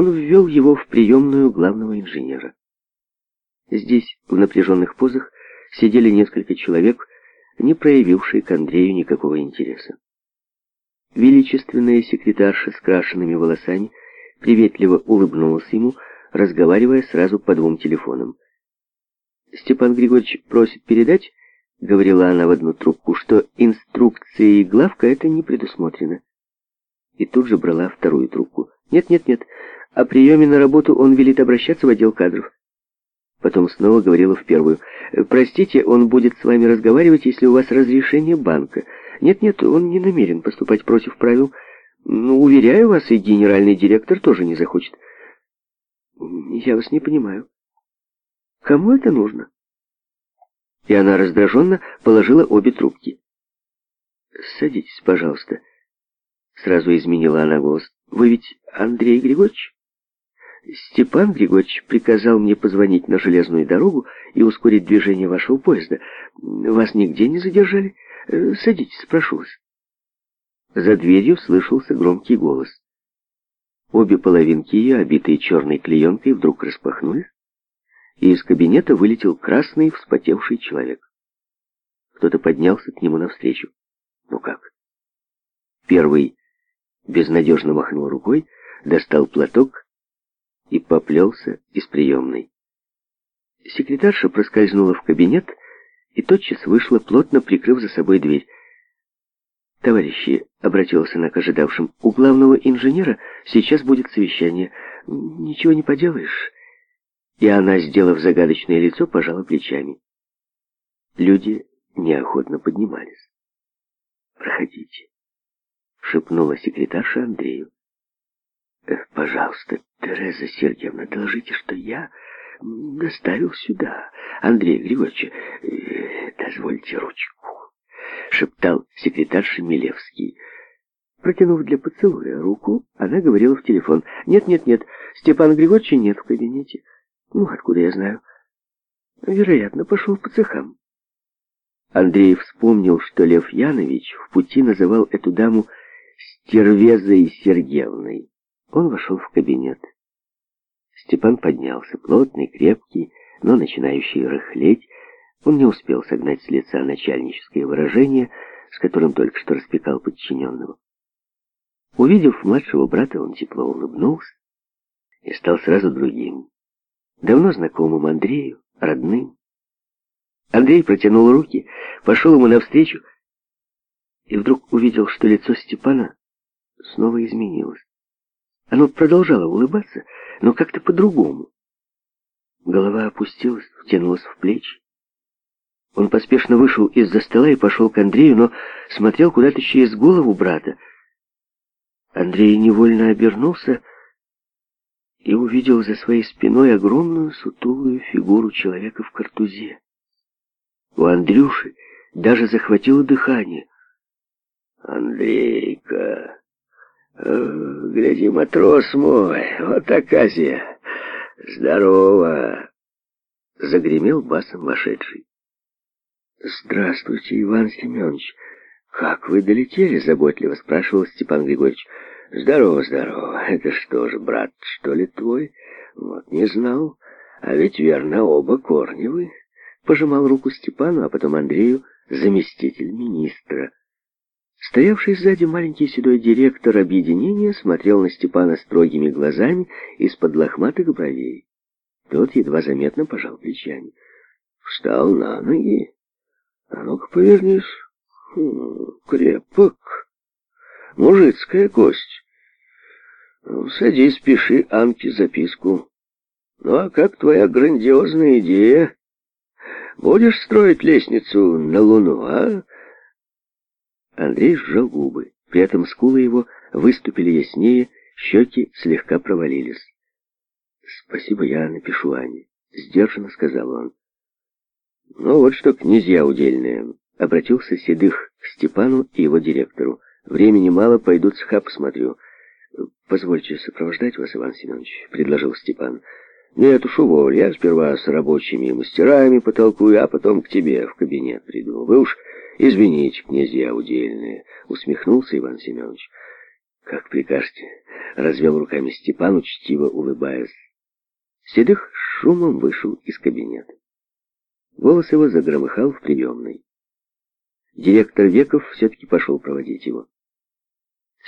он ввел его в приемную главного инженера. Здесь, в напряженных позах, сидели несколько человек, не проявившие к Андрею никакого интереса. Величественная секретарша с крашенными волосами приветливо улыбнулась ему, разговаривая сразу по двум телефонам. «Степан Григорьевич просит передать», — говорила она в одну трубку, «что инструкции главка это не предусмотрено». И тут же брала вторую трубку. «Нет, нет, нет, о приеме на работу он велит обращаться в отдел кадров. Потом снова говорила в первую. «Простите, он будет с вами разговаривать, если у вас разрешение банка. Нет-нет, он не намерен поступать против правил. Ну, уверяю вас, и генеральный директор тоже не захочет». «Я вас не понимаю. Кому это нужно?» И она раздраженно положила обе трубки. «Садитесь, пожалуйста». Сразу изменила она голос. «Вы ведь Андрей Григорьевич?» Степан Григорьевич приказал мне позвонить на железную дорогу и ускорить движение вашего поезда. Вас нигде не задержали? Э, садитесь, прошу вас. За дверью слышался громкий голос. Обе половинки ее, обитые черной клеенкой, вдруг распахнулись, и из кабинета вылетел красный, вспотевший человек. Кто-то поднялся к нему навстречу. Ну как? Первый безнадежно махнул рукой, достал платок и поплелся из приемной. Секретарша проскользнула в кабинет и тотчас вышла, плотно прикрыв за собой дверь. «Товарищи», — обратилась она к ожидавшим, — «у главного инженера сейчас будет совещание. Ничего не поделаешь». И она, сделав загадочное лицо, пожала плечами. Люди неохотно поднимались. «Проходите», — шепнула секретарша Андрею. Э, пожалуйста, Тереза Сергеевна, доложите, что я доставил сюда Андрея Григорьевича. Э, дозвольте ручку, шептал секретарь Милевский. Протянув для поцелуя руку, она говорила в телефон. «Нет, нет, нет, Степан Григорьевича нет в кабинете». «Ну, откуда я знаю?» «Вероятно, пошел по цехам». Андрей вспомнил, что Лев Янович в пути называл эту даму «стервезой Сергеевной». Он вошел в кабинет. Степан поднялся, плотный, крепкий, но начинающий рыхлеть. Он не успел согнать с лица начальническое выражение, с которым только что распекал подчиненного. Увидев младшего брата, он тепло улыбнулся и стал сразу другим, давно знакомым Андрею, родным. Андрей протянул руки, пошел ему навстречу и вдруг увидел, что лицо Степана снова изменилось. Оно продолжало улыбаться, но как-то по-другому. Голова опустилась, втянулась в плечи. Он поспешно вышел из-за стола и пошел к Андрею, но смотрел куда-то через голову брата. Андрей невольно обернулся и увидел за своей спиной огромную сутулую фигуру человека в картузе. У Андрюши даже захватило дыхание. «Андрейка!» «Гляди, матрос мой, вот оказия! Здорово!» Загремел басом вошедший. «Здравствуйте, Иван Семенович! Как вы долетели?» — заботливо спрашивал Степан Григорьевич. «Здорово, здорово! Это что же, брат, что ли, твой? Вот не знал. А ведь верно, оба корневы!» Пожимал руку Степану, а потом Андрею, заместитель министра. Стоявший сзади маленький седой директор объединения смотрел на Степана строгими глазами из-под лохматых бровей. Тот едва заметно пожал плечами. Встал на ноги. А ну-ка повернись. Хм, крепок. Мужицкая кость. Ну, садись, пиши Анке записку. Ну а как твоя грандиозная идея? Будешь строить лестницу на Луну, а? Андрей сжал губы. При этом скулы его выступили яснее, щеки слегка провалились. «Спасибо, я напишу Ане», — сдержанно сказал он. «Ну вот что, князья удельные», — обратился Седых к Степану и его директору. «Времени мало, пойду цхап смотрю». «Позвольте сопровождать вас, Иван Семенович», — предложил Степан. «Нет уж, уволь, я сперва с рабочими и мастерами потолкую, а потом к тебе в кабинет приду. Вы уж Извините, князья удельные, усмехнулся Иван Семенович. Как прикажете, развел руками Степан, учтиво улыбаясь. Седых шумом вышел из кабинета. Голос его загромыхал в приемной. Директор Веков все-таки пошел проводить его.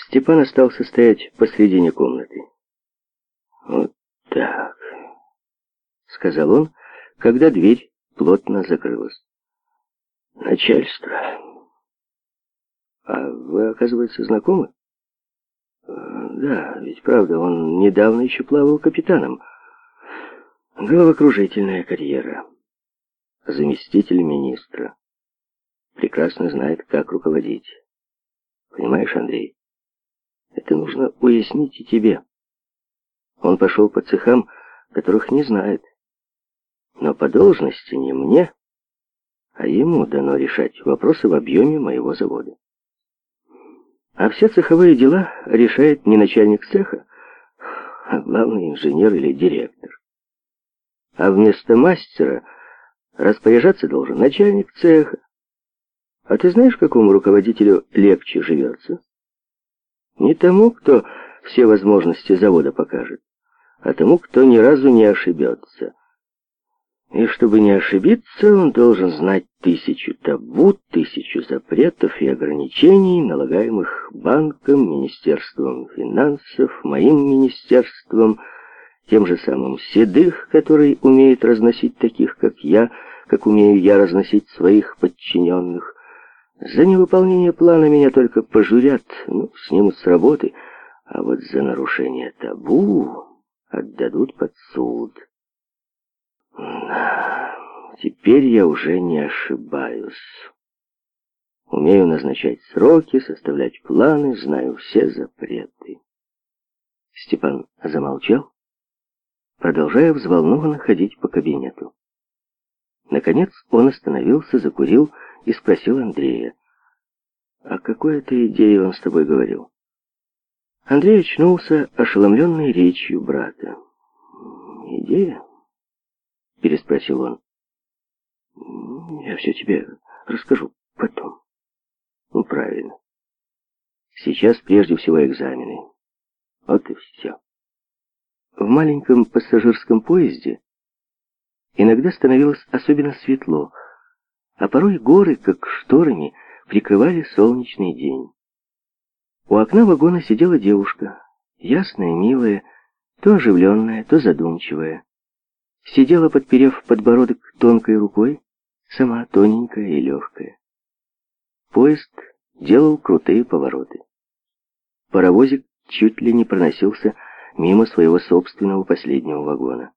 Степан остался стоять посредине комнаты. «Вот так», — сказал он, когда дверь плотно закрылась. Начальство. А вы, оказывается, знакомы? Э, да, ведь правда, он недавно еще плавал капитаном. Головокружительная карьера. Заместитель министра. Прекрасно знает, как руководить. Понимаешь, Андрей? Это нужно уяснить и тебе. Он пошел по цехам, которых не знает. Но по должности не мне, а ему дано решать вопросы в объеме моего завода. А все цеховые дела решает не начальник цеха, а главный инженер или директор. А вместо мастера распоряжаться должен начальник цеха. А ты знаешь, какому руководителю легче живется? Не тому, кто все возможности завода покажет, а тому, кто ни разу не ошибется, и чтобы не ошибиться, он должен знать тысячу табу, тысячу запретов и ограничений, налагаемых банком, Министерством финансов, моим министерством, тем же самым Седых, который умеет разносить таких, как я, как умею я разносить своих подчиненных. За невыполнение плана меня только пожурят, ну, снимут с работы, а вот за нарушение табу отдадут под суд». Теперь я уже не ошибаюсь. Умею назначать сроки, составлять планы, знаю все запреты. Степан замолчал, продолжая взволнованно ходить по кабинету. Наконец он остановился, закурил и спросил Андрея. «А какой это идее он с тобой говорил?» Андрей очнулся, ошеломленной речью брата. «Идея?» — переспросил он. Я все тебе расскажу потом. Ну, правильно. Сейчас прежде всего экзамены. Вот и все. В маленьком пассажирском поезде иногда становилось особенно светло, а порой горы, как шторами, прикрывали солнечный день. У окна вагона сидела девушка, ясная, милая, то оживленная, то задумчивая сидела, подперев подбородок тонкой рукой, сама тоненькая и легкая. Поезд делал крутые повороты. Паровозик чуть ли не проносился мимо своего собственного последнего вагона.